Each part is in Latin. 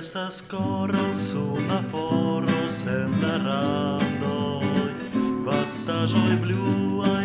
Presas, corals un aforos enterrando, vas stažoj bļūvai.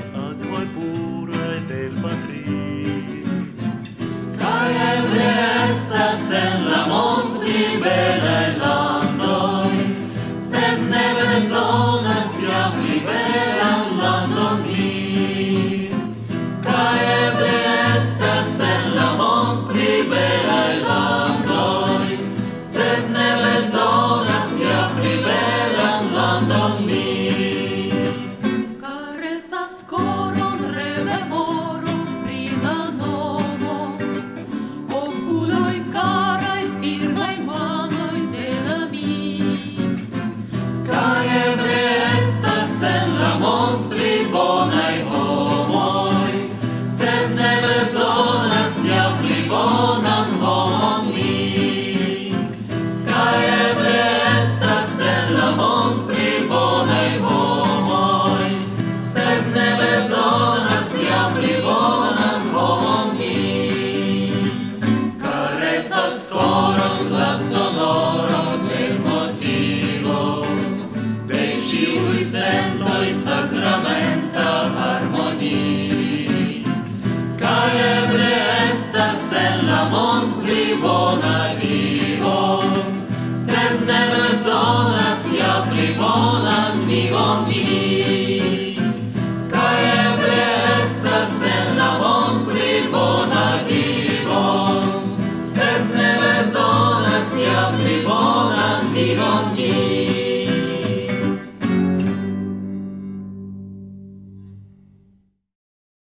ciui sentoi sacramenta harmonii, cae eble estas en la mond pli bona vivo, sed ne bezonas ja pli bonan vigon